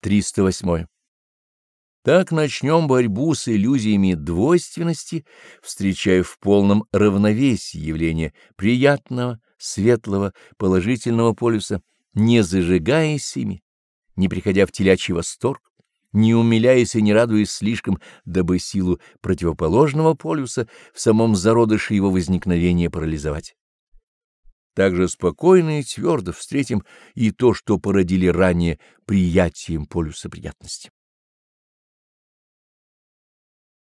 308. Так начнем борьбу с иллюзиями двойственности, встречая в полном равновесии явления приятного, светлого, положительного полюса, не зажигаясь ими, не приходя в телячий восторг, не умиляясь и не радуясь слишком, дабы силу противоположного полюса в самом зародыше его возникновения парализовать. Также спокойно и твердо встретим и то, что породили ранее приятием полюса приятности.